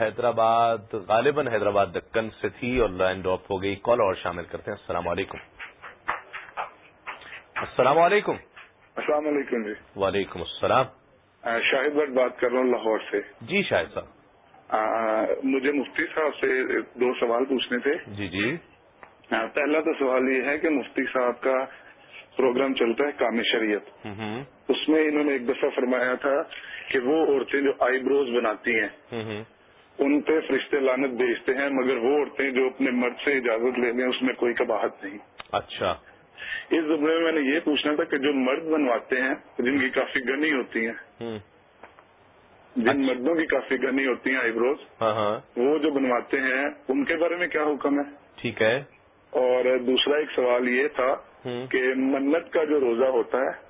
حیدرآباد غالباً حیدرآباد دکن سے تھی اور لائن ڈراپ ہو گئی۔ کال اور شامل کرتے ہیں۔ السلام علیکم۔ السلام علیکم۔ السلام علیکم جی۔ وعلیکم السلام۔ شاہد بٹ بات کر رہا ہوں لاہور سے۔ جی شاہد صاحب۔ مجھے مفتی صاحب سے دو سوال پوچھنے تھے۔ جی جی۔ پہلا تو سوال یہ ہے کہ مفتی صاحب کا پروگرام چلتا ہے کام شریعت۔ اس میں انہوں نے ایک دفعہ فرمایا تھا کہ وہ عورتیں جو آئی بروز بناتی ہیں ان پہ فرشتے لانت بھیجتے ہیں مگر وہ عورتیں جو اپنے مرد سے اجازت لے لیں اس میں کوئی کباہت نہیں۔ اچھا۔ اس زمرے میں میں نے یہ پوچھنا تھا کہ جو مرد بنواتے ہیں جن کی کافی گنی ہوتی ہیں جن۔ مردوں کی کافی گنی ہوتی ہیں آئی بروز ہاں ہاں۔ وہ جو بنواتے ہیں ان کے بارے میں کیا حکم ہے؟ ٹھیک ہے۔ اور دوسرا ایک سوال یہ تھا کہ منت کا جو روزہ ہوتا ہے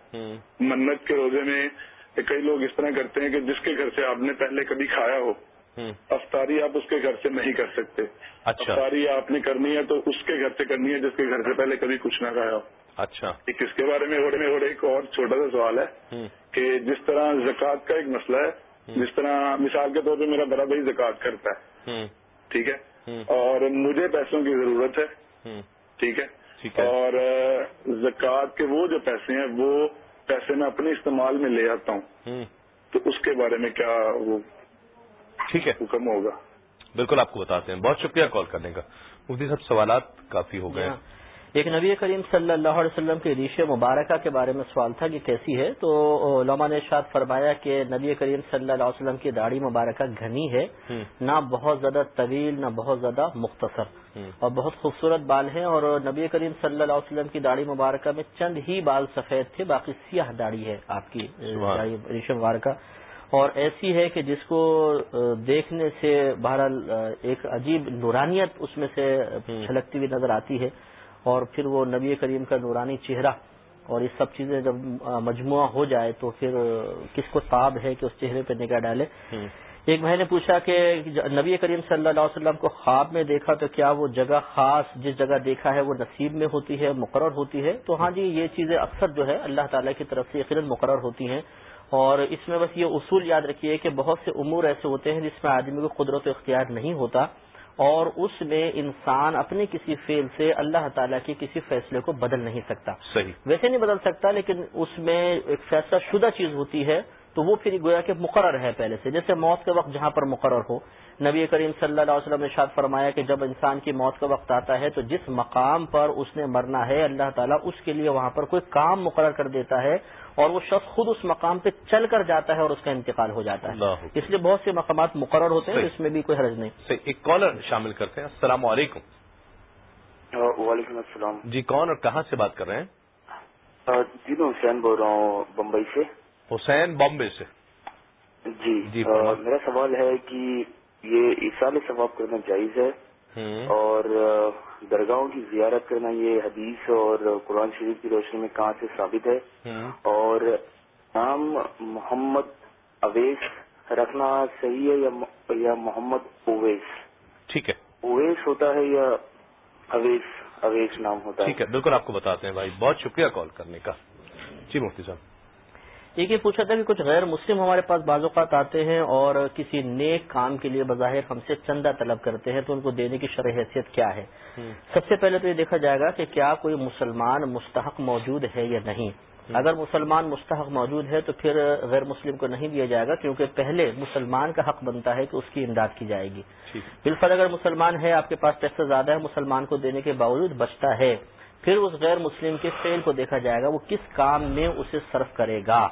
منت کے روزے میں کئی لوگ اس طرح کرتے ہیں کہ جس کے گھر سے آپ نے پہلے کبھی کھایا ہو افطاری آپ اس کے گھر سے نہیں کر سکتے۔ اچھا۔ افطاری آپ نے کرنی ہے تو اس کے گھر سے کرنی ہے جس کے گھر سے پہلے کبھی کچھ نہ کھایا ہو۔ اچھا۔ اس کے بارے میں اور ایک اور چھوٹا سا سوال ہے کہ جس طرح زکوٰۃ کا ایک مسئلہ ہے جس طرح مثال کے طور پہ میرا بڑا بھائی زکوٰۃ کرتا ہے۔ ٹھیک ہے؟ اور مجھے پیسوں کی ضرورت ہے۔ ٹھیک ہے؟ اور زکوٰۃ کے وہ جو پیسے ہیں وہ پیسے میں اپنے استعمال میں لے آتا ہوں۔ تو اس کے بارے میں کیا وہ ٹھیک ہے۔ حکم ہوگا۔ بالکل آپ کو بتاتے ہیں۔ بہت شکریہ کال کرنے کا۔ مفتی صاحب سوالات کافی ہو گئے۔ ہاں۔ ایک نبی کریم صلی اللہ علیہ وسلم کے ریش مبارکہ کے بارے میں سوال تھا کہ کیسی ہے؟ تو علماء نے اشاد فرمایا کہ نبی کریم صلی اللہ علیہ وسلم کی داڑھی مبارکہ گھنی ہے۔ نہ بہت زیادہ طویل نہ بہت زیادہ مختصر۔ اور بہت خوبصورت بال ہیں اور نبی کریم صلی اللہ علیہ وسلم کی داڑھی مبارکہ میں چند ہی بال سفید تھے باقی سیاہ داڑھی ہے آپ کی ریش مبارکہ۔ اور ایسی ہے کہ جس کو دیکھنے سے بہرحال ایک عجیب نورانیت اس میں سے چھلکتی ہوئی نظر آتی ہے اور پھر وہ نبی کریم کا نورانی چہرہ اور یہ سب چیزیں جب مجموعہ ہو جائے تو پھر کس کو تاب ہے کہ اس چہرے پہ نگاہ ڈالے؟ ایک بھائی نے پوچھا کہ نبی کریم صلی اللہ علیہ وسلم کو خواب میں دیکھا تو کیا وہ جگہ خاص جس جگہ دیکھا ہے وہ نصیب میں ہوتی ہے مقرر ہوتی ہے؟ تو ہاں جی یہ چیزیں اکثر جو ہے اللہ تعالیٰ کی طرف سے یقیناً مقرر ہوتی ہیں۔ اور اس میں بس یہ اصول یاد رکھیے کہ بہت سے امور ایسے ہوتے ہیں جس میں آدمی کو قدرت و اختیار نہیں ہوتا اور اس میں انسان اپنے کسی فیل سے اللہ تعالیٰ کے کسی فیصلے کو بدل نہیں سکتا۔ صحیح۔ ویسے نہیں بدل سکتا لیکن اس میں ایک فیصلہ شدہ چیز ہوتی ہے تو وہ پھر گویا کہ مقرر ہے پہلے سے۔ جیسے موت کے وقت جہاں پر مقرر ہو۔ نبی کریم صلی اللہ علیہ وسلم نے شاد فرمایا کہ جب انسان کی موت کا وقت آتا ہے تو جس مقام پر اس نے مرنا ہے اللہ تعالیٰ اس کے لیے وہاں پر کوئی کام مقرر کر دیتا ہے۔ اور وہ شخص خود اس مقام پہ چل کر جاتا ہے اور اس کا انتقال ہو جاتا ہے۔ اس لیے بہت سے مقامات مقرر ہوتے ہیں اس میں بھی کوئی حرج نہیں۔ ایک کالر شامل کرتے ہیں۔ السلام علیکم۔ وعلیکم السلام۔ جی کون اور کہاں سے بات کر رہے ہیں؟ جی میں حسین بول رہا ہوں بمبئی سے۔ حسین بامبے سے۔ جی جی میرا سوال ہے کہ یہ اصال ثواب کرنا جائز ہے؟ اور درگاہوں کی زیارت کرنا یہ حدیث اور قرآن شریف کی روشنی میں کہاں سے ثابت ہے؟ اور نام محمد اویس رکھنا صحیح ہے یا محمد اویس؟ ٹھیک ہے۔ اویس ہوتا ہے یا اویس؟ اویس نام ہوتا ہے۔ ٹھیک ہے بالکل آپ کو بتاتے ہیں بھائی بہت شکریہ کال کرنے کا۔ جی مفتی صاحب۔ ایک یہ پوچھا تھا کہ کچھ غیر مسلم ہمارے پاس بعض اوقات آتے ہیں اور کسی نیک کام کے لیے بظاہر ہم سے چندہ طلب کرتے ہیں تو ان کو دینے کی شرح حیثیت کیا ہے؟ سب سے پہلے تو یہ دیکھا جائے گا کہ کیا کوئی مسلمان مستحق موجود ہے یا نہیں؟ اگر مسلمان مستحق موجود ہے تو پھر غیر مسلم کو نہیں دیا جائے گا کیونکہ پہلے مسلمان کا حق بنتا ہے کہ اس کی امداد کی جائے گی۔ بالفر اگر مسلمان ہے آپ کے پاس پیسہ زیادہ ہے مسلمان کو دینے کے باوجود بچتا ہے پھر اس غیر مسلم کے فیل کو دیکھا جائے گا وہ کس کام میں اسے صرف کرے گا۔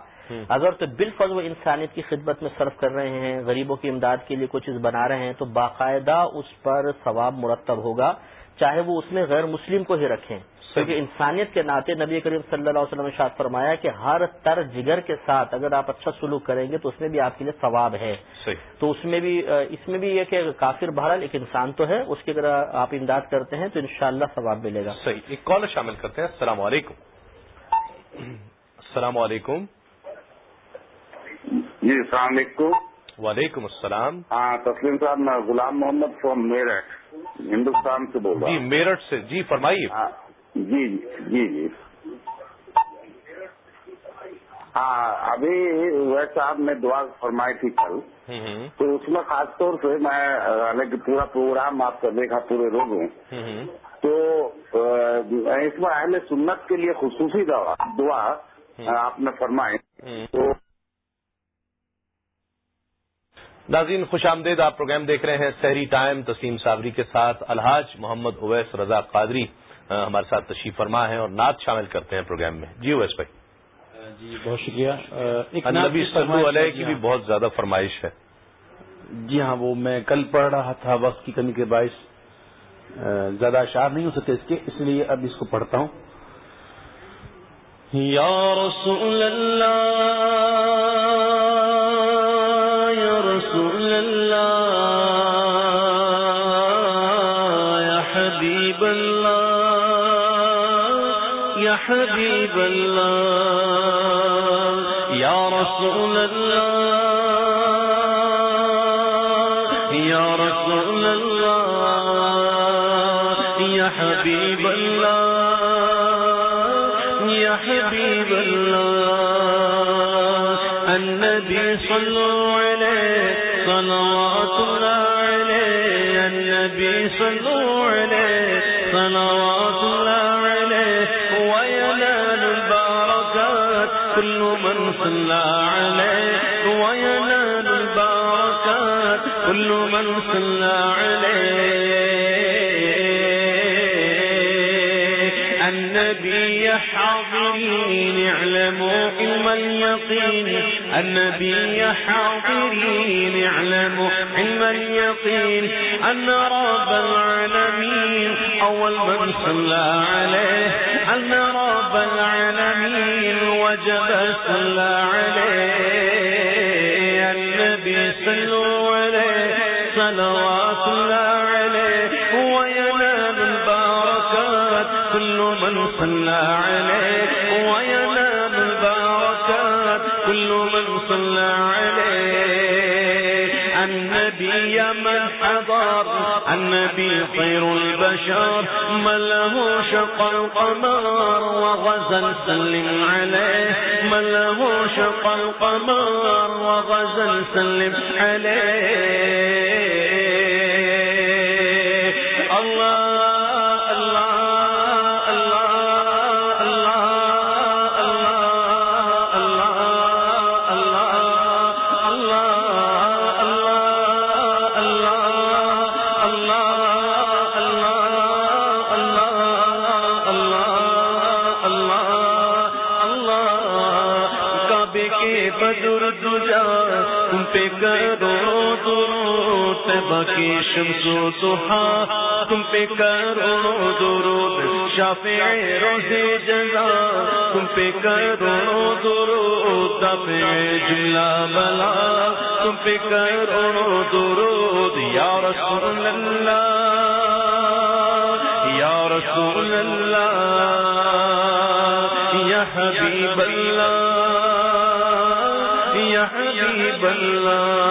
اگر تو بالفض وہ انسانیت کی خدمت میں صرف کر رہے ہیں غریبوں کی امداد کے لیے کوئی چیز بنا رہے ہیں تو باقاعدہ اس پر ثواب مرتب ہوگا چاہے وہ اس میں غیر مسلم کو ہی رکھیں۔ کیونکہ انسانیت کے ناطے نبی کریم صلی اللہ علیہ وسلم نے شاد فرمایا کہ ہر تر جگر کے ساتھ اگر آپ اچھا سلوک کریں گے تو اس میں بھی آپ کے لیے ثواب ہے۔ تو اس میں بھی اس میں بھی یہ کہ کافر بہرحال ایک انسان تو ہے اس کی اگر آپ امداد کرتے ہیں تو انشاءاللہ ثواب ملے گا۔ صحیح۔ ایک کال شامل کرتے ہیں۔ السلام علیکم۔ السلام علیکم۔ جی السلام علیکم۔ وعلیکم السلام۔ ہاں تسلیم صاحب میں غلام محمد فرام میرٹھ ہندوستان سے بول رہا جی ہوں میرٹھ سے۔ جی فرمائیے۔ ہاں، جی جی جی۔ ہاں ابھی ویسے صاحب نے دعا فرمائی تھی کل۔ تو اس میں خاص طور سے میں حالانکہ پورا پروگرام آپ کا دیکھا پورے روز میں تو اس میں اہل سنت کے لیے خصوصی دعا دعا آپ نے فرمائی۔ تو ناظرین خوش آمدید آپ پروگرام دیکھ رہے ہیں سحری ٹائم تسلیم صابری کے ساتھ الحاج محمد اویس رضا قادری۔ ہمارے ساتھ تشریف فرما ہے اور نعت شامل کرتے ہیں پروگرام میں۔ جی اویس بھائی۔ جی بہت شکریہ۔ نبی صلی علیہ کی بھی بہت زیادہ فرمائش ہے۔ جی ہاں وہ میں کل پڑھ رہا تھا وقت کی کمی کے باعث زیادہ اشعار نہیں ہو سکتے اس کے اس لیے اب اس کو پڑھتا ہوں۔ یا رسول اللہ رسول اللہ یا رسول اللہ یا حبیب صلى عليه وينال البركات. كل من صلى حاضرين اعلموا علم اليقين، النبي حاضرين، اعلموا علم اليقين، أن رب العالمين، أول من صلى عليه، أن رب العالمين، وجب صلى عليه، النبي صلوا عليه، صلوات النبي خير البشر من له شق القمر وغزل، سلم عليه. من له شق القمر وغزل، سلم عليه. الله پہ کرو درود باقی شمس و سہا تم پہ کرو درود شافع روزے جگا تم پہ کرو درود دفع جملہ بلا۔ تم پہ کرو درود یا رسول اللہ۔ یا رسول اللہ۔ یا حبیب اللہ۔ یا حبیب اللہ۔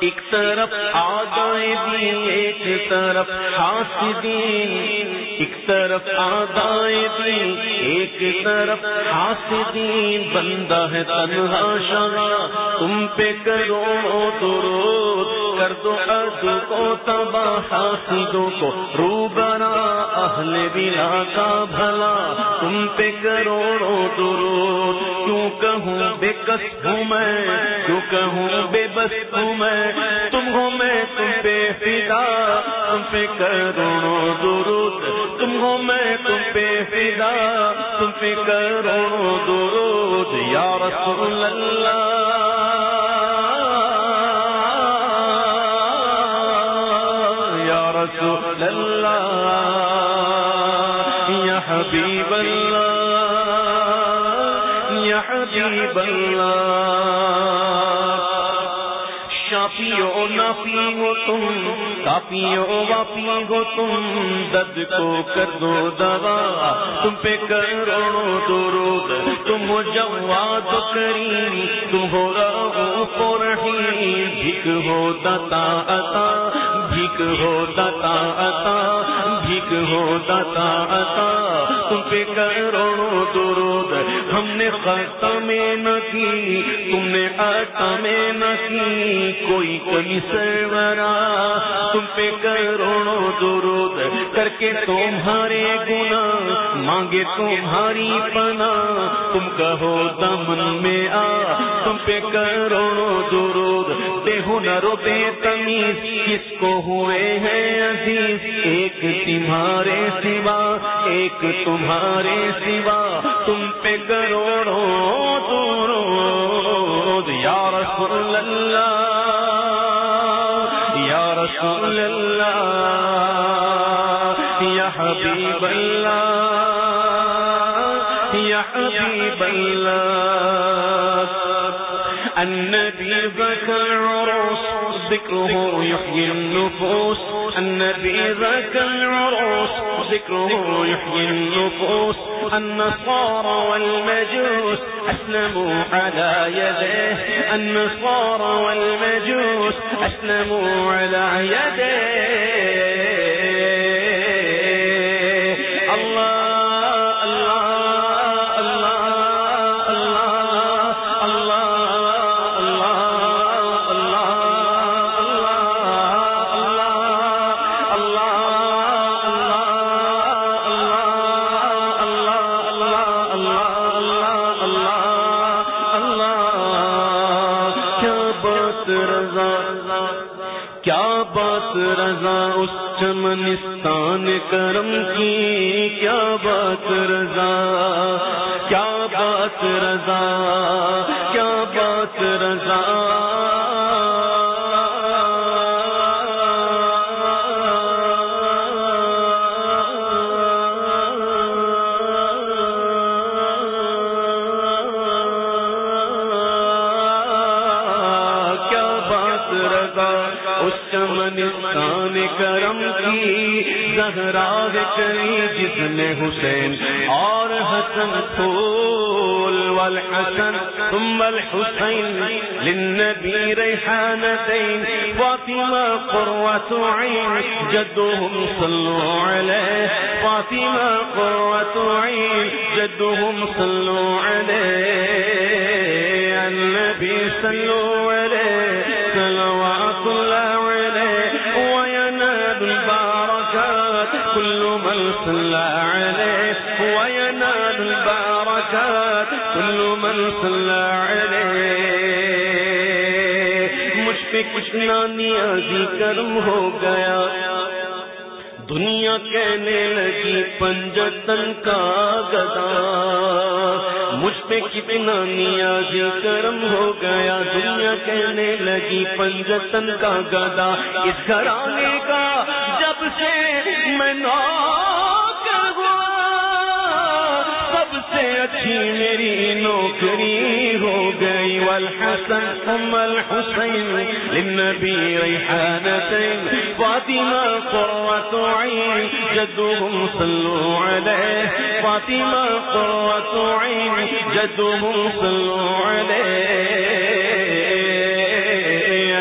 ایک طرف آدائے دین ایک طرف حاسدین۔ ایک طرف آدائے دین ایک طرف حاسدین۔ بندہ ہے تنہا شما تم پہ کروڑوں درود۔ کر دو ادو کو تباہ، حاسدوں کو روبنا اہل بلا کا بھلا، تم پہ کروڑوں درود۔ کیوں کہوں بے کس ہوں میں؟ جو کہوں بے بس ہوں میں؟ تم ہو میں، تم پہ فدا، تم پہ کروڑوں درود۔ تم ہو میں، تم پہ فدا، تم پہ کروڑوں درود۔ یا رسول اللہ حبیب اللہ شافیو ہو تم، کافیو واپی ہو تم، درد کو کر دو دوا۔ تم پہ کروڑوں درود، تم ہو جواد کریم، تم ہو رہو کو رحیم بھیک ہو دتا عطا، بھیک ہو دتا عطا، بھیک ہو دتا عطا۔ تم پہ کروڑوں درود۔ ہم نے خطا میں نہ کی، تم نے آتا میں نہ کی۔ کوئی کوئی سرورا، تم پہ کروڑوں درود۔ کر کے تمہارے گنا مانگے تمہاری پنا تم کہو دمن میں آ، تم پہ کروڑوں درود۔ بے ہنر بے تمیز، کس کو ہوئے ہیں عزیز؟ ایک تمہارے سوا، ایک تمہارے سوا۔ تم پہ کروڑوں درود۔ یا رسول اللہ، یا رسول اللہ، یا حبیب اللہ۔ یا حبیب اللہ النبي ذكر العروس ذكره يحيي النفوس النبي ذكر العروس ذكره يحيي النفوس النصارى والمجوس، أسلموا على يديه النصارى والمجوس أسلموا على يديه للنبي ريحانتين فاطمة قروة عين، جدهم صلوا عليه. فاطمة قروة عين، جدهم صلوا عليه. النبي صلوا عليه، صلوات الله عليه. وينال البركات، كل من صلى عليه. وينال البركات، كل من صلى عليه. کتنا نیازی کرم ہو گیا۔ دنیا کہنے لگی، پنجتن کا گدا۔ مجھ پہ کتنا نیازی کرم ہو گیا۔ دنیا کہنے لگی، پنجتن کا گدا۔ اس گھرانے کا جب سے میں نو اچھی میری نوکری ہو گئی۔ والحسن ثم الحسين للنبي ريحانتين فاطمة قرة عين جدهم صلوا عليه فاطمة قرة عين جدهم صلوا عليه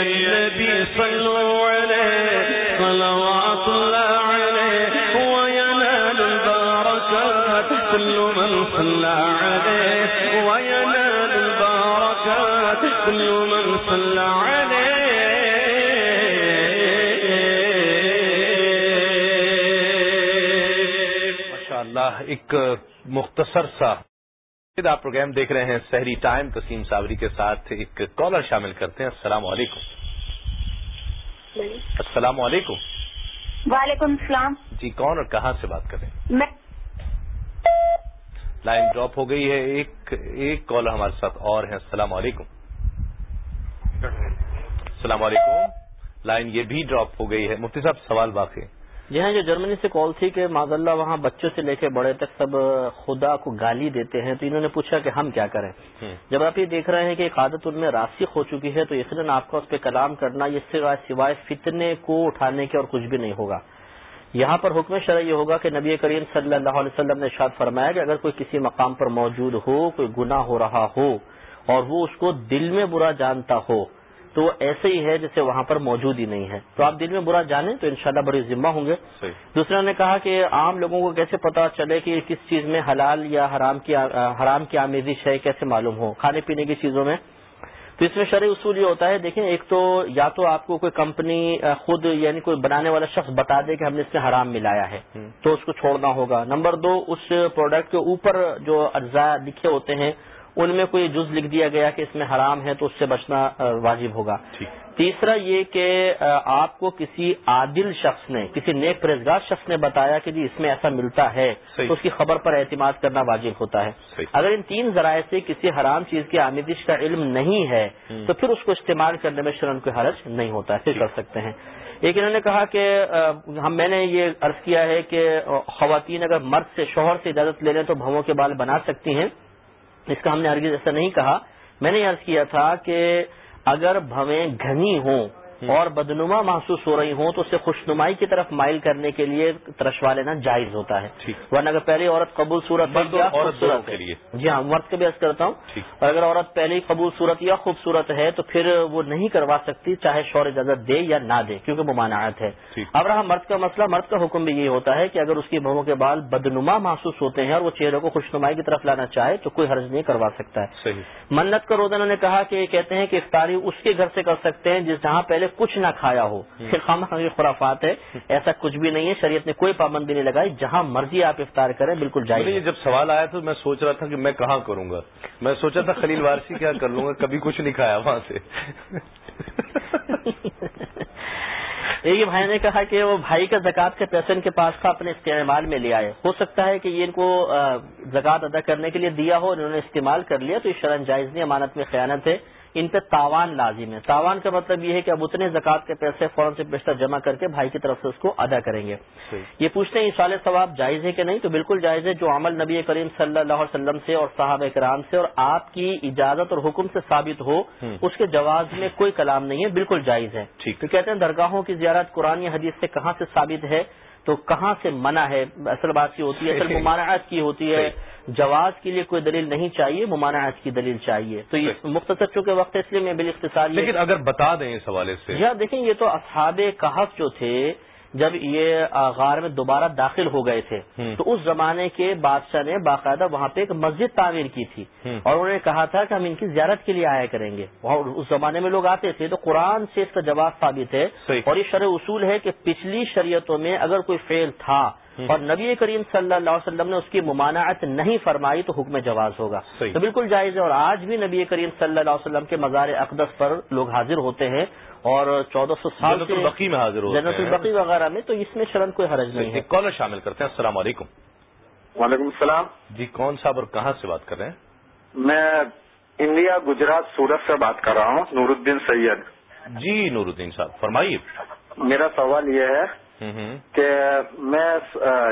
النبي صلوا ایک مختصر سا آپ پروگرام دیکھ رہے ہیں سحری ٹائم تسیم صابری کے ساتھ ایک کالر شامل کرتے ہیں۔ السلام علیکم۔ السلام علیکم۔ وعلیکم السلام۔ جی کون اور کہاں سے بات کریں میں لائن ڈراپ ہو گئی ہے۔ ایک ایک کالر ہمارے ساتھ اور ہیں۔ السلام علیکم۔ السلام علیکم۔ لائن یہ بھی ڈراپ ہو گئی ہے۔ مفتی صاحب سوال باقی جی ہاں جو جرمنی سے کال تھی کہ معذ اللہ وہاں بچوں سے لے کے بڑے تک سب خدا کو گالی دیتے ہیں تو انہوں نے پوچھا کہ ہم کیا کریں؟ جب آپ یہ دیکھ رہے ہیں کہ ایک عادت ان میں راسخ ہو چکی ہے تو یقیناً آپ کا اس پہ کلام کرنا یہ سوائے سوائے فتنے کو اٹھانے کے اور کچھ بھی نہیں ہوگا۔ یہاں پر حکم شرع یہ ہوگا کہ نبی کریم صلی اللہ علیہ وسلم نے ارشاد فرمایا کہ اگر کوئی کسی مقام پر موجود ہو کوئی گناہ ہو رہا ہو اور وہ اس کو دل میں برا جانتا ہو تو ایسے ہی ہے جیسے وہاں پر موجود ہی نہیں ہے۔ تو آپ دل میں برا جانیں تو انشاءاللہ بڑی ذمہ ہوں گے۔ دوسرے نے کہا کہ عام لوگوں کو کیسے پتا چلے کہ کس چیز میں حلال یا حرام کی حرام کی آمیزش ہے کیسے معلوم ہو؟ کھانے پینے کی چیزوں میں۔ تو اس میں شرعی اصول یہ ہوتا ہے دیکھیں ایک تو یا تو آپ کو کوئی کمپنی خود یعنی کوئی بنانے والا شخص بتا دے کہ ہم نے اس میں حرام ملایا ہے۔ تو اس کو چھوڑنا ہوگا۔ نمبر دو اس پروڈکٹ کے اوپر جو اجزاء لکھے ہوتے ہیں ان میں کوئی جز لکھ دیا گیا کہ اس میں حرام ہے تو اس سے بچنا واجب ہوگا۔ تیسرا یہ کہ آپ کو کسی عادل شخص نے کسی نیک پرہزگار شخص نے بتایا کہ جی اس میں ایسا ملتا ہے تو اس کی خبر پر اعتماد کرنا واجب ہوتا ہے۔ اگر ان تین ذرائع سے کسی حرام چیز کی آمیزش کا علم نہیں ہے تو پھر اس کو استعمال کرنے میں شرم کوئی حرج نہیں ہوتا ہے پھر کر سکتے ہیں۔ ایک انہوں نے کہا کہ ہم میں نے یہ عرض کیا ہے کہ خواتین اگر مرد سے شوہر سے اجازت لے لیں تو بھووں کے بال بنا سکتی ہیں۔ اس کا ہم نے ہرگز ایسا نہیں کہا۔ میں نے عرض کیا تھا کہ اگر بھویں گھنی ہوں اور بدنما محسوس ہو رہی ہوں تو اسے خوشنمائی کی طرف مائل کرنے کے لیے ترشوا لینا جائز ہوتا ہے۔ ورنہ اگر پہلی عورت قبول صورت جی ہاں مرد کا بھی عرض کرتا ہوں۔ اور اگر عورت پہلی قبول صورت یا خوبصورت ہے تو پھر وہ نہیں کروا سکتی چاہے شور اجازت دے یا نہ دے کیونکہ وہ ممانعت ہے۔ اب رہا مرد کا مسئلہ مرد کا حکم بھی یہ ہوتا ہے کہ اگر اس کی بہو کے بال بدنما محسوس ہوتے ہیں اور وہ چہرے کو خوشنمائی کی طرف لانا چاہے تو کوئی حرج نہیں کروا سکتا ہے۔ منت کا روزانہ نے کہا کہ کہتے ہیں کہ افطاری اس کے گھر سے کر سکتے ہیں جس جہاں پہلے کچھ نہ کھایا ہو۔ پھر خام خرافات ہے ایسا کچھ بھی نہیں ہے شریعت نے کوئی پابندی نہیں لگائی۔ جہاں مرضی آپ افطار کریں بالکل جائے جب سوال آیا تو میں سوچ رہا تھا کہ میں کہاں کروں گا۔ میں سوچا تھا خلیل وارسی کیا کر لوں گا کبھی کچھ نہیں کھایا وہاں سے۔ ایک بھائی نے کہا کہ وہ بھائی کا زکات کے پیسے ان کے پاس تھا اپنے استعمال میں لیا ہے ہو سکتا ہے کہ یہ ان کو زکات ادا کرنے کے لیے دیا ہو انہوں نے استعمال کر لیا تو یہ شرن جائز نہیں امانت میں خیانت ہے۔ ان پہ تاوان لازم ہے۔ تاوان کا مطلب یہ ہے کہ اب اتنے زکات کے پیسے فوراً سے بیشتر جمع کر کے بھائی کی طرف سے اس کو ادا کریں گے۔ یہ پوچھتے ہیں سال ثواب جائز ہے کہ نہیں؟ تو بالکل جائز ہے جو عمل نبی کریم صلی اللہ علیہ وسلم سے اور صحابہ کرام سے اور آپ کی اجازت اور حکم سے ثابت ہو اس کے جواز میں کوئی کلام نہیں ہے بالکل جائز ہے۔ تو کہتے ہیں درگاہوں کی زیارت قرآن حدیث سے کہاں سے ثابت ہے؟ تو کہاں سے منع ہے؟ اصل بات کی ہوتی ہے اصل ممانعت کی ہوتی ہے۔ جواز کے لیے کوئی دلیل نہیں چاہیے ممانعت کی دلیل چاہیے۔ تو یہ مختصر چونکہ وقت اس لیے میں بال اختصار لیکن اگر بتا دیں اس حوالے سے۔ یا دیکھیں یہ تو اصحاب کہف جو تھے جب یہ غار میں دوبارہ داخل ہو گئے تھے تو اس زمانے کے بادشاہ نے باقاعدہ وہاں پہ ایک مسجد تعمیر کی تھی۔ اور انہوں نے کہا تھا کہ ہم ان کی زیارت کے لیے آیا کریں گے۔ اس زمانے میں لوگ آتے تھے تو قرآن سے اس کا جواب ثابت ہے۔ اور یہ شرح اصول ہے کہ پچھلی شریعتوں میں اگر کوئی فعل تھا اور نبی کریم صلی اللہ علیہ وسلم نے اس کی ممانعت نہیں فرمائی تو حکم جواز ہوگا۔ تو بالکل جائز ہے اور آج بھی نبی کریم صلی اللہ علیہ وسلم کے مزار اقدس پر لوگ حاضر ہوتے ہیں۔ اور چودہ سو سال کے البقی میں حاضر ہوتے جنت البقی وغیرہ میں تو اس میں شرن کوئی حرج نہیں ہے۔ کالر شامل کرتے ہیں۔ السلام علیکم۔ وعلیکم السلام۔ جی کون صاحب اور کہاں سے بات کر رہے ہیں؟ میں انڈیا گجرات سورت سے بات کر رہا ہوں۔ نور الدین سید۔ جی نور الدین صاحب فرمائیے۔ میرا سوال یہ ہے کہ میں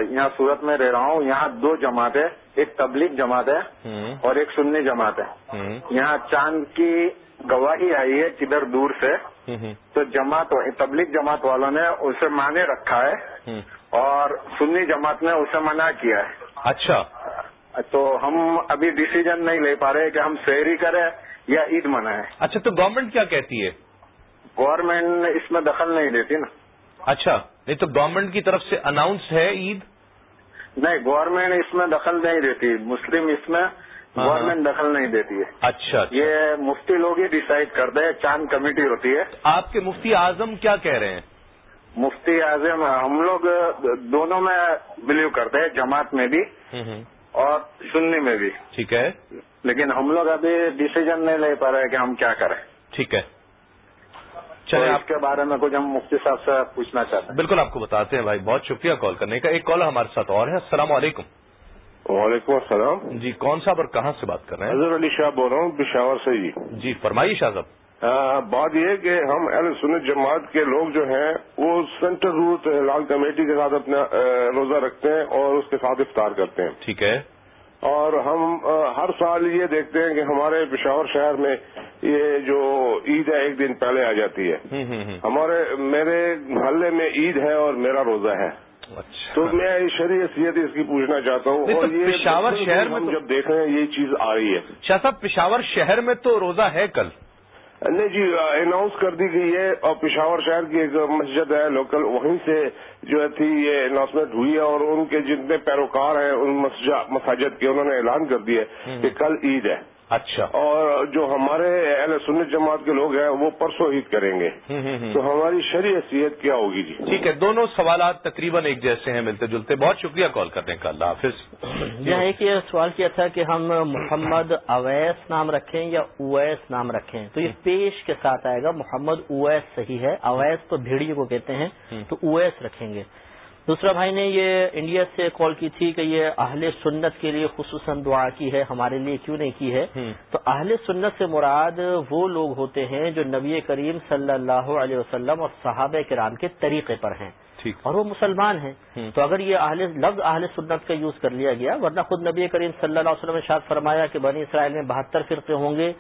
یہاں سورت میں رہ رہا ہوں۔ یہاں دو جماعت ہے ایک تبلیغ جماعت ہے اور ایک سنی جماعت ہے۔ یہاں چاند کی گواہی آئی ہے کدھر دور سے۔ تو جماعت تبلیغ جماعت والوں نے اسے مانے رکھا ہے اور سنی جماعت نے اسے منع کیا ہے۔ اچھا۔ تو ہم ابھی ڈیسیجن نہیں لے پا رہے کہ ہم شہری کریں یا عید منائیں۔ اچھا تو گورنمنٹ کیا کہتی ہے؟ گورنمنٹ اس میں دخل نہیں دیتی نا۔ اچھا نہیں تو گورنمنٹ کی طرف سے اناؤنس ہے عید؟ نہیں گورنمنٹ اس میں دخل نہیں دیتی۔ مسلم اس میں گورنمنٹ دخل نہیں دیتی ہے۔ اچھا یہ مفتی لوگ ہی ڈیسائیڈ کرتے ہیں چاند کمیٹی ہوتی ہے۔ آپ کے مفتی اعظم کیا کہہ رہے ہیں؟ مفتی اعظم ہم لوگ دونوں میں بلیو کرتے ہیں جماعت میں بھی اور سننے میں بھی۔ ٹھیک ہے۔ لیکن ہم لوگ ابھی ڈیسیجن نہیں لے پا رہے کہ ہم کیا کریں۔ ٹھیک ہے۔ چلے آپ کے بارے میں کچھ ہم مفتی صاحب سے پوچھنا چاہتے ہیں۔ بالکل آپ کو بتاتے ہیں بھائی بہت شکریہ کال کرنے کا۔ ایک کال ہمارے ساتھ اور ہے۔ السلام علیکم۔ وعلیکم السلام۔ جی کون صاحب اور کہاں سے بات کر رہے ہیں؟ حضر علی شاہ بول رہا ہوں پشاور سے جی۔ جی فرمائیے شاہ صاحب۔ بات یہ کہ ہم اہل سنت جماعت کے لوگ جو ہیں وہ سینٹر روٹ لال کمیٹی کے ساتھ اپنا روزہ رکھتے ہیں اور اس کے ساتھ افطار کرتے ہیں۔ ٹھیک ہے۔ اور ہم ہر سال یہ دیکھتے ہیں کہ ہمارے پشاور شہر میں یہ جو عید ہے ایک دن پہلے آ جاتی ہے۔ ہمارے میرے محلے میں عید ہے اور میرا روزہ ہے۔ تو میں شہری حیثیت اس کی پوچھنا چاہتا ہوں اور یہ پشاور شہر میں جب دیکھ رہے ہیں یہ چیز آ رہی ہے۔ شاہ صاحب پشاور شہر میں تو روزہ ہے کل؟ نہیں جی اناؤنس کر دی گئی ہے اور پشاور شہر کی ایک مسجد ہے لوکل وہیں سے جو تھی یہ اناؤنسمنٹ ہوئی ہے اور ان کے جتنے پیروکار ہیں ان مساجد کے انہوں نے اعلان کر دیا کہ کل عید ہے۔ اچھا۔ اور جو ہمارے اہل سنت جماعت کے لوگ ہیں وہ پرسوں عید کریں گے۔ تو ہماری شرح حیثیت کیا ہوگی جی؟ ٹھیک ہے دونوں سوالات تقریباً ایک جیسے ہیں ملتے جلتے۔ بہت شکریہ کال کرنے کا اللہ حافظ۔ یہاں ایک یہ سوال کیا تھا کہ ہم محمد اویس نام رکھیں یا اویس نام رکھیں؟ تو یہ پیش کے ساتھ آئے گا محمد اویس صحیح ہے اویس تو بھیڑی کو کہتے ہیں تو اویس رکھیں گے۔ دوسرا بھائی نے یہ انڈیا سے کال کی تھی کہ یہ اہل سنت کے لیے خصوصاً دعا کی ہے ہمارے لیے کیوں نہیں کی ہے؟ تو اہل سنت سے مراد وہ لوگ ہوتے ہیں جو نبی کریم صلی اللہ علیہ وسلم اور صحابہ کرام کے طریقے پر ہیں۔ اور وہ مسلمان ہیں۔ تو اگر یہ اہل لفظ اہل سنت کا یوز کر لیا گیا ورنہ خود نبی کریم صلی اللہ علیہ وسلم نے شاد فرمایا کہ بنی اسرائیل میں بہتر فرقے ہوں گے۔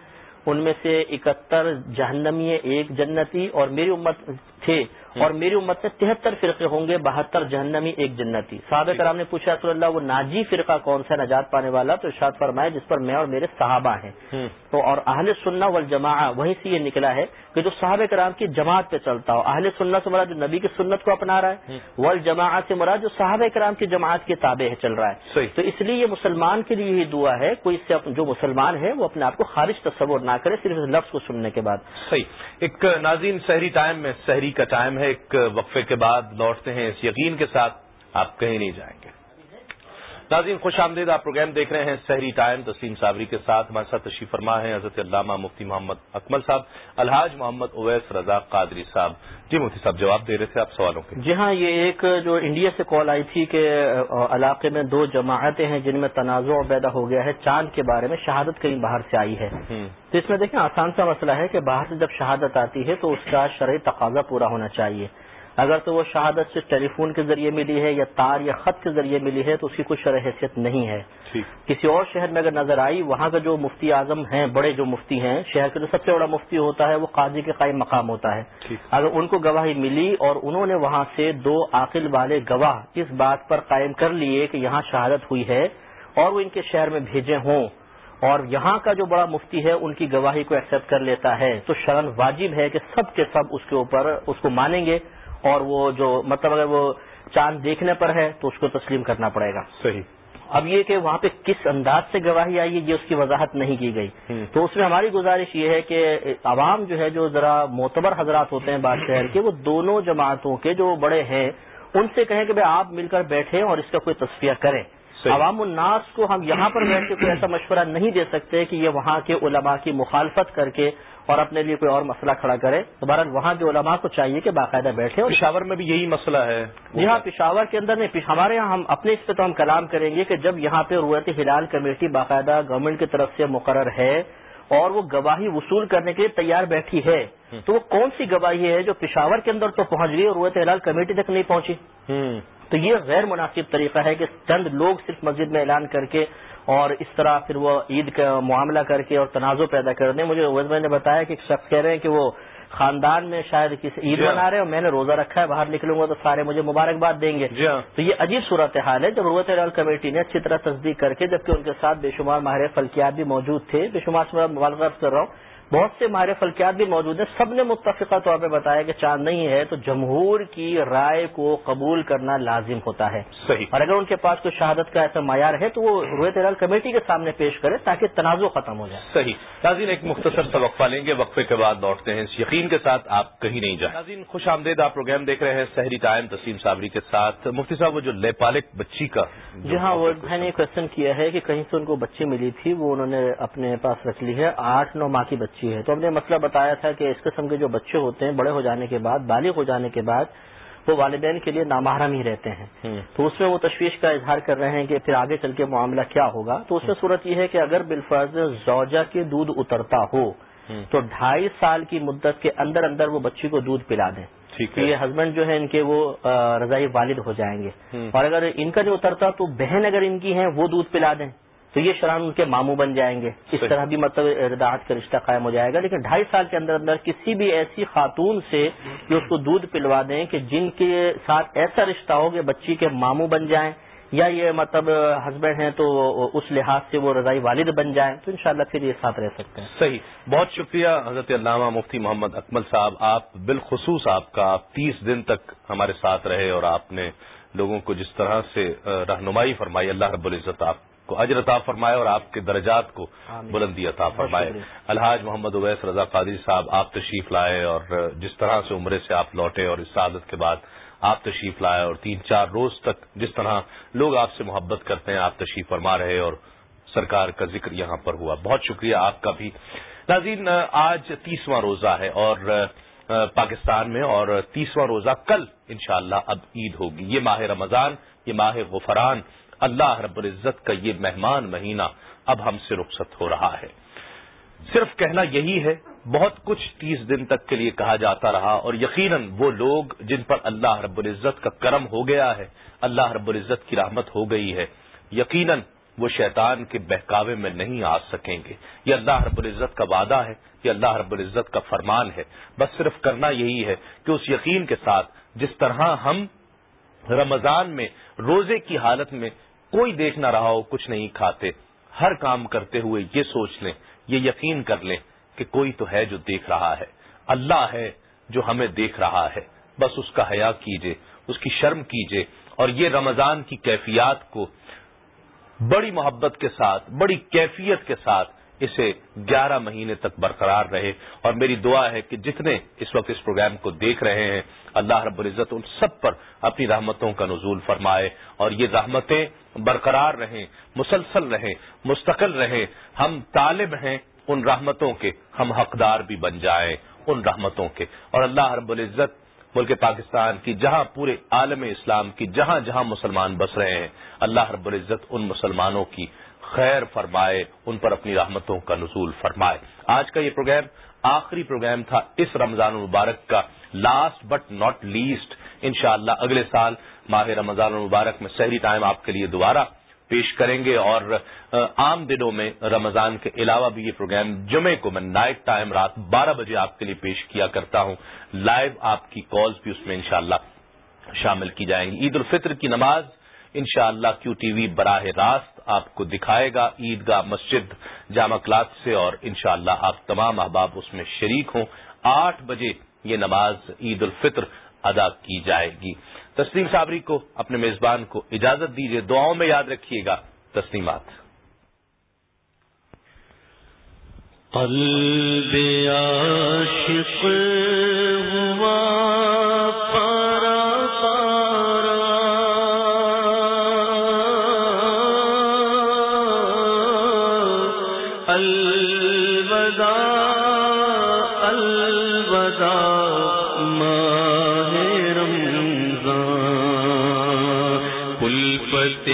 ان میں سے اکہتر جہنمی ایک جنتی اور میری امت تھے۔ اور میری امت میں تہتر فرقے ہوں گے بہتر جہنمی ایک جنتی۔ صحابہ کرام نے پوچھا رسول اللہ وہ ناجی فرقہ کون سا نجات پانے والا؟ تو ارشاد فرمایا جس پر میں اور میرے صحابہ ہیں۔ تو اور اہل سننا والجماع وہیں سے یہ نکلا ہے کہ جو صحابہ کرام کی جماعت پہ چلتا ہو اہل سننا سے مراد جو نبی کی سنت کو اپنا رہا ہے ول جماعت سے مراد جو صحابہ کرام کی جماعت کے تابع چل رہا ہے۔ تو اس لیے یہ مسلمان کے لیے یہ دعا ہے کوئی اس سے جو مسلمان ہے وہ اپنے آپ کو خارج تصور نہ کرے صرف اس لفظ کو سننے کے بعد۔ صحیح۔ ایک ناظرین شہری ٹائم میں شہری کا ٹائم ہے ایک وقفے کے بعد لوٹتے ہیں اس یقین کے ساتھ آپ کہیں نہیں جائیں گے۔ ناظرین خوش آمدید آپ پروگرام دیکھ رہے ہیں سحری ٹائم تسلیم صابری کے ساتھ۔ ہمارے ساتھ تشریف فرما ہے حضرت علامہ مفتی محمد اکمل صاحب الحاج محمد اویس رضا قادری صاحب۔ جی مفتی صاحب جواب دے رہے تھے آپ سوالوں کے۔ جی ہاں یہ ایک جو انڈیا سے کال آئی تھی کہ علاقے میں دو جماعتیں ہیں جن میں تنازع پیدا ہو گیا ہے۔ چاند کے بارے میں شہادت کہیں باہر سے آئی ہے۔ تو اس میں دیکھیں آسان سا مسئلہ ہے کہ باہر سے جب شہادت آتی ہے تو اس کا شرعی تقاضا پورا ہونا چاہیے۔ اگر تو وہ شہادت صرف ٹیلی فون کے ذریعے ملی ہے یا تار یا خط کے ذریعے ملی ہے تو اس کی کوئی شرح حیثیت نہیں ہے۔ کسی اور شہر میں اگر نظر آئی وہاں کا جو مفتی اعظم ہیں بڑے جو مفتی ہیں شہر کا جو سب سے بڑا مفتی ہوتا ہے وہ قاضی کے قائم مقام ہوتا ہے۔ اگر ان کو گواہی ملی اور انہوں نے وہاں سے دو عاقل والے گواہ اس بات پر قائم کر لیے کہ یہاں شہادت ہوئی ہے اور وہ ان کے شہر میں بھیجے ہوں اور یہاں کا جو بڑا مفتی ہے ان کی گواہی کو ایکسپٹ کر لیتا ہے تو شرن واجب ہے کہ سب کے سب اس کے اوپر اس کو مانیں گے۔ اور وہ جو مطلب اگر وہ چاند دیکھنے پر ہے تو اس کو تسلیم کرنا پڑے گا۔ صحیح۔ اب یہ کہ وہاں پہ کس انداز سے گواہی آئی ہے یہ اس کی وضاحت نہیں کی گئی۔ تو اس میں ہماری گزارش یہ ہے کہ عوام جو ہے جو ذرا معتبر حضرات ہوتے ہیں باد شہر کے وہ دونوں جماعتوں کے جو بڑے ہیں ان سے کہیں کہ بھائی آپ مل کر بیٹھیں اور اس کا کوئی تصفیہ کریں۔ عوام الناس کو ہم یہاں پر بیٹھ کے کوئی ایسا مشورہ نہیں دے سکتے کہ یہ وہاں کے علماء کی مخالفت کر کے اور اپنے لیے کوئی اور مسئلہ کھڑا کرے دوبارہ وہاں کے علماء کو چاہیے کہ باقاعدہ بیٹھے اور پشاور میں بھی یہی مسئلہ ہے۔ جی ہاں پشاور کے اندر نہیں ہمارے یہاں ہم اپنے اس پہ تو ہم کلام کریں گے کہ جب یہاں پہ رویت ہلال کمیٹی باقاعدہ گورنمنٹ کی طرف سے مقرر ہے اور وہ گواہی وصول کرنے کے لیے تیار بیٹھی ہے تو وہ کون سی گواہی ہے جو پشاور کے اندر تو پہنچ گئی اور رویت ہلال کمیٹی تک نہیں پہنچی؟ تو یہ غیر مناسب طریقہ ہے کہ چند لوگ صرف مسجد میں اعلان کر کے اور اس طرح پھر وہ عید کا معاملہ کر کے اور تنازع پیدا کر دیں۔ مجھے اویز بھائی نے بتایا کہ ایک شخص کہہ رہے ہیں کہ وہ خاندان میں شاید کسی عید منا رہے ہیں اور میں نے روزہ رکھا ہے باہر نکلوں گا تو سارے مجھے مبارکباد دیں گے۔ جی ہاں۔ تو یہ عجیب صورت حال ہے۔ جب روت لال کمیٹی نے اچھی طرح تصدیق کر کے جبکہ ان کے ساتھ بے شمار ماہر فلکیات بھی موجود تھے بے شمار سے مبالغات کر رہا ہوں بہت سے ماہر فلکیات بھی موجود ہیں۔ سب نے متفقہ طور پہ بتایا کہ چاند نہیں ہے تو جمہور کی رائے کو قبول کرنا لازم ہوتا ہے۔ صحیح۔ اور اگر ان کے پاس کوئی شہادت کا ایسا معیار ہے تو وہ رویت لال کمیٹی کے سامنے پیش کرے تاکہ تنازع ختم ہو جائے۔ صحیح۔ ناظرین ایک مختصر سا وقفہ لیں گے۔ وقفے کے بعد لوٹتے ہیں۔ اس یقین کے ساتھ آپ کہیں نہیں جائیں۔ ناظرین خوش آمدید آپ پروگرام دیکھ رہے ہیں سحری ٹائم تسیم صابری کے ساتھ۔ مفتی صاحب وہ جو لیپالک بچی کا جی ہاں وہ میں نے کوشچن کیا ہے کہ کہیں سے ان کو بچی ملی تھی وہ انہوں نے اپنے پاس رکھ لی ہے۔ آٹھ نو ماہ کی بچی ہے۔ تو ہم نے مسئلہ بتایا تھا کہ اس قسم کے جو بچے ہوتے ہیں بڑے ہو جانے کے بعد بالغ ہو جانے کے بعد وہ والدین کے لیے نامحرم ہی رہتے ہیں۔ تو اس میں وہ تشویش کا اظہار کر رہے ہیں کہ پھر آگے چل کے معاملہ کیا ہوگا۔ تو اس میں صورت یہ ہے کہ اگر بالفرض زوجہ کے دودھ اترتا ہو تو ڈھائی سال کی مدت کے اندر اندر وہ بچی کو دودھ پلا دیں۔ یہ ہسبینڈ جو ہے ان کے وہ رضائی والد ہو جائیں گے۔ اور اگر ان کا جو اترتا تو بہن اگر ان کی ہیں وہ دودھ پلا دیں۔ تو یہ شران ان کے ماموں بن جائیں گے۔ اس طرح بھی مطلب رداعت کا رشتہ قائم ہو جائے گا۔ لیکن ڈھائی سال کے اندر اندر کسی بھی ایسی خاتون سے جو اس کو دودھ پلوا دیں کہ جن کے ساتھ ایسا رشتہ ہو کہ بچی کے ماموں بن جائیں یا یہ مطلب ہسبینڈ ہیں تو اس لحاظ سے وہ رضائی والد بن جائیں تو انشاءاللہ پھر یہ ساتھ رہ سکتے ہیں۔ صحیح۔ بہت شکریہ حضرت علامہ مفتی محمد اکمل صاحب۔ آپ بالخصوص آپ کا آپ تیس دن تک ہمارے ساتھ رہے اور آپ نے لوگوں کو جس طرح سے رہنمائی فرمائی اللہ رب العزت آپ کو اجر عطا فرمائے اور آپ کے درجات کو بلندی عطا فرمائے۔ الحاج محمد اویس رضا قادری صاحب آپ تشریف لائے اور جس طرح سے عمرے سے آپ لوٹے اور اس عادت کے بعد آپ تشریف لائے اور تین چار روز تک جس طرح لوگ آپ سے محبت کرتے ہیں آپ تشریف فرما رہے اور سرکار کا ذکر یہاں پر ہوا۔ بہت شکریہ آپ کا بھی۔ ناظرین آج تیسواں روزہ ہے اور پاکستان میں اور تیسواں روزہ کل انشاءاللہ اب عید ہوگی۔ یہ ماہ رمضان یہ ماہ غفران۔ اللہ رب العزت کا یہ مہمان مہینہ اب ہم سے رخصت ہو رہا ہے۔ صرف کہنا یہی ہے، بہت کچھ تیس دن تک کے لیے کہا جاتا رہا اور یقیناً وہ لوگ جن پر اللہ رب العزت کا کرم ہو گیا ہے، اللہ رب العزت کی رحمت ہو گئی ہے۔ یقیناً وہ شیطان کے بہکاوے میں نہیں آ سکیں گے۔ یہ اللہ رب العزت کا وعدہ ہے، یہ اللہ رب العزت کا فرمان ہے۔ بس صرف کرنا یہی ہے کہ اس یقین کے ساتھ جس طرح ہم رمضان میں روزے کی حالت میں کوئی دیکھ نہ رہا ہو، کچھ نہیں کھاتے۔ ہر کام کرتے ہوئے یہ سوچ لیں، یہ یقین کر لیں کہ کوئی تو ہے جو دیکھ رہا ہے۔ اللہ ہے جو ہمیں دیکھ رہا ہے۔ بس اس کا حیا کیجیے، اس کی شرم کیجیے اور یہ رمضان کی کیفیات کو بڑی محبت کے ساتھ، بڑی کیفیت کے ساتھ اسے گیارہ مہینے تک برقرار رہے۔ اور میری دعا ہے کہ جتنے اس وقت اس پروگرام کو دیکھ رہے ہیں، اللہ رب العزت ان سب پر اپنی رحمتوں کا نزول فرمائے۔ اور یہ رحمتیں برقرار رہیں، مسلسل رہیں، مستقل رہیں۔ ہم طالب ہیں، ان رحمتوں کے ہم حقدار بھی بن جائیں، ان رحمتوں کے۔ اور اللہ رب العزت ملک پاکستان کی جہاں پورے عالم اسلام کی جہاں جہاں مسلمان بس رہے ہیں، اللہ رب العزت ان مسلمانوں کی خیر فرمائے، ان پر اپنی رحمتوں کا نزول فرمائے۔ آج کا یہ پروگرام آخری پروگرام تھا اس رمضان المبارک کا لاسٹ بٹ ناٹ لیسٹ انشاءاللہ اگلے سال ماہ رمضان المبارک میں شہری ٹائم آپ کے لیے دوبارہ پیش کریں گے اور عام دنوں میں رمضان کے علاوہ بھی یہ پروگرام جمعے کو میں نائٹ ٹائم رات بارہ بجے آپ کے لیے پیش کیا کرتا ہوں۔ لائیو آپ کی کالز بھی اس میں انشاءاللہ شامل کی جائیں گی۔ عید الفطر کی نماز انشاءاللہ کیو ٹی وی براہ راست آپ کو دکھائے گا عید گاہ مسجد جامع کلاس سے اور انشاءاللہ اللہ آپ تمام احباب اس میں شریک ہوں۔ آٹھ بجے یہ نماز عید الفطر ادا کی جائے گی۔ تسلیم صابری کو، اپنے میزبان کو اجازت دیجیے دعاؤں میں یاد رکھیے گا۔ تسلیمات۔ قلب عاشق مسترب محبت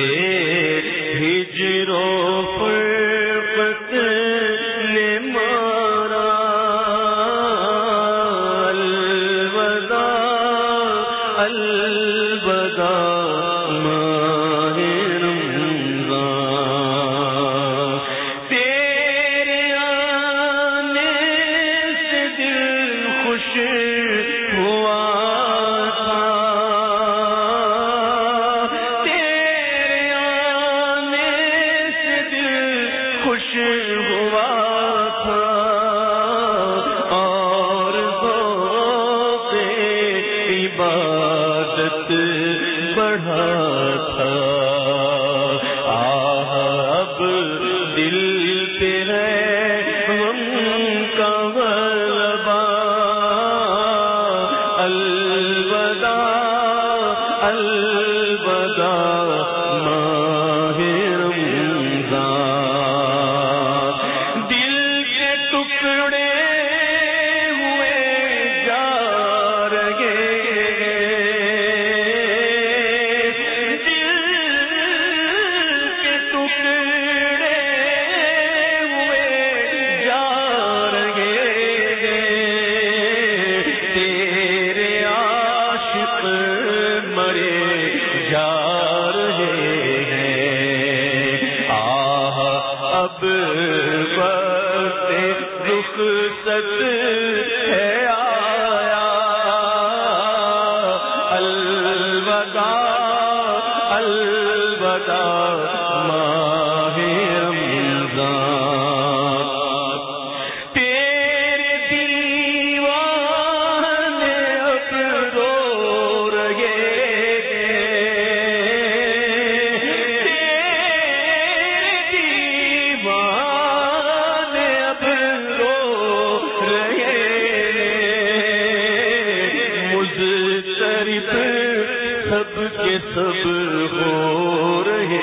سب کے سب ہو رہے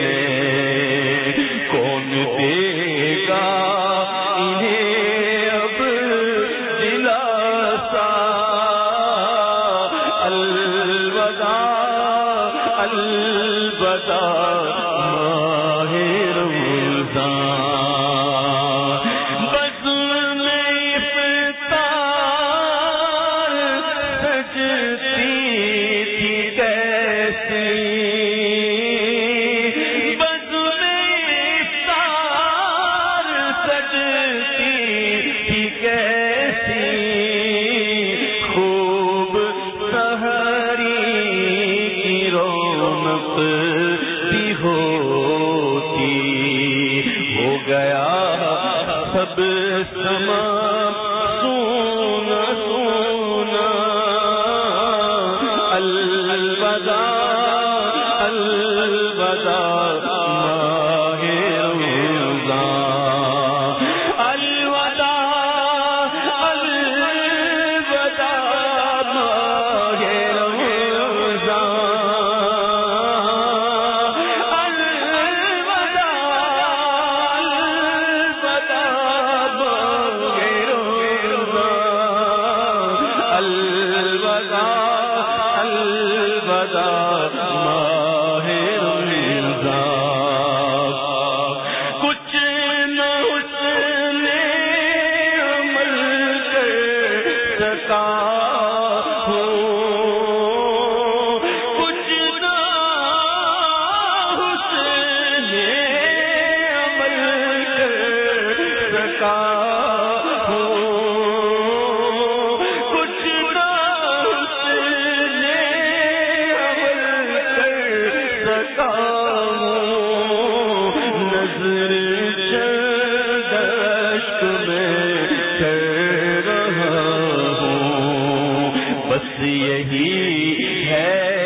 ہیں۔ یہی ہے۔